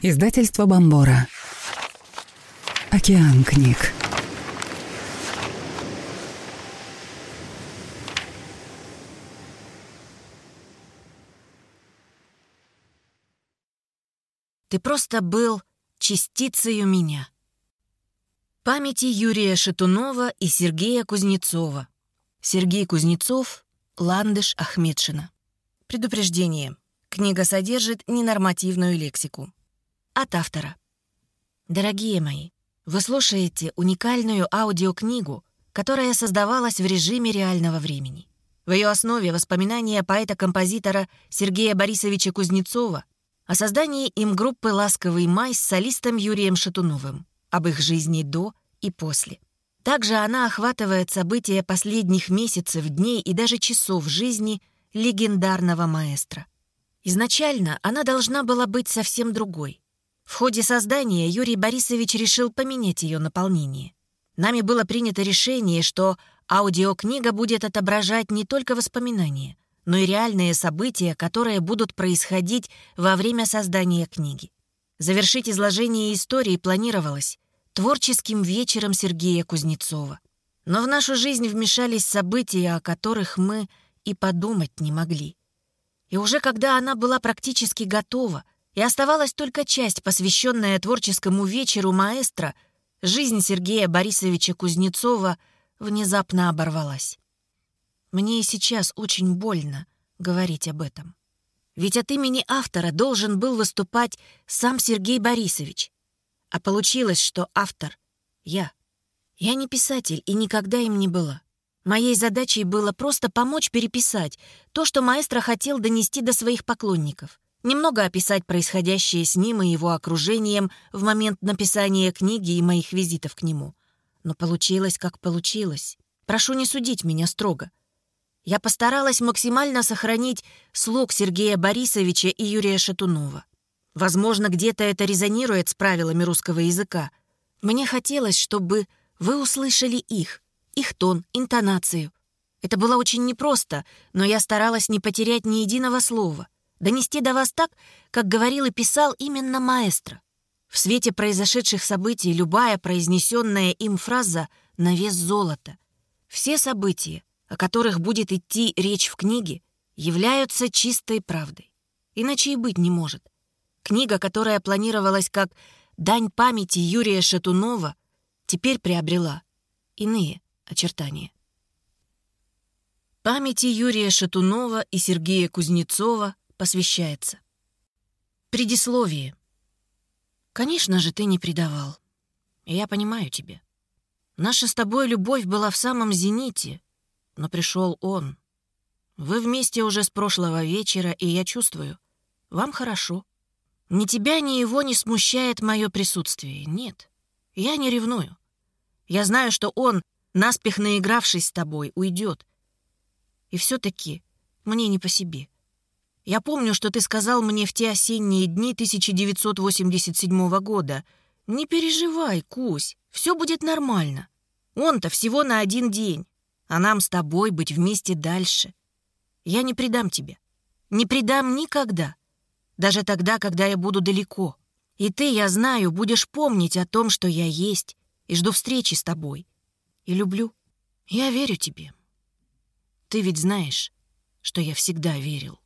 Издательство Бомбора. Океан книг. Ты просто был частицей меня. Памяти Юрия Шатунова и Сергея Кузнецова. Сергей Кузнецов, Ландыш Ахмедшина. Предупреждение. Книга содержит ненормативную лексику. От автора. Дорогие мои, вы слушаете уникальную аудиокнигу, которая создавалась в режиме реального времени. В ее основе воспоминания поэта-композитора Сергея Борисовича Кузнецова о создании им группы «Ласковый май» с солистом Юрием Шатуновым, об их жизни до и после. Также она охватывает события последних месяцев, дней и даже часов жизни легендарного маэстро. Изначально она должна была быть совсем другой — в ходе создания Юрий Борисович решил поменять ее наполнение. Нами было принято решение, что аудиокнига будет отображать не только воспоминания, но и реальные события, которые будут происходить во время создания книги. Завершить изложение истории планировалось творческим вечером Сергея Кузнецова. Но в нашу жизнь вмешались события, о которых мы и подумать не могли. И уже когда она была практически готова — и оставалась только часть, посвященная творческому вечеру маэстро, жизнь Сергея Борисовича Кузнецова внезапно оборвалась. Мне и сейчас очень больно говорить об этом. Ведь от имени автора должен был выступать сам Сергей Борисович. А получилось, что автор — я. Я не писатель и никогда им не была. Моей задачей было просто помочь переписать то, что маэстро хотел донести до своих поклонников — немного описать происходящее с ним и его окружением в момент написания книги и моих визитов к нему. Но получилось, как получилось. Прошу не судить меня строго. Я постаралась максимально сохранить слог Сергея Борисовича и Юрия Шатунова. Возможно, где-то это резонирует с правилами русского языка. Мне хотелось, чтобы вы услышали их, их тон, интонацию. Это было очень непросто, но я старалась не потерять ни единого слова — донести до вас так, как говорил и писал именно маэстро. В свете произошедших событий любая произнесенная им фраза на вес золота. Все события, о которых будет идти речь в книге, являются чистой правдой. Иначе и быть не может. Книга, которая планировалась как «Дань памяти Юрия Шатунова», теперь приобрела иные очертания. Памяти Юрия Шатунова и Сергея Кузнецова посвящается. Предисловие. Конечно же, ты не предавал. я понимаю тебя. Наша с тобой любовь была в самом зените, но пришел он. Вы вместе уже с прошлого вечера, и я чувствую, вам хорошо. Ни тебя, ни его не смущает мое присутствие. Нет, я не ревную. Я знаю, что он, наспех наигравшись с тобой, уйдет. И все-таки мне не по себе. Я помню, что ты сказал мне в те осенние дни 1987 года. Не переживай, Кусь, все будет нормально. Он-то всего на один день, а нам с тобой быть вместе дальше. Я не предам тебя. Не предам никогда. Даже тогда, когда я буду далеко. И ты, я знаю, будешь помнить о том, что я есть, и жду встречи с тобой. И люблю. Я верю тебе. Ты ведь знаешь, что я всегда верил.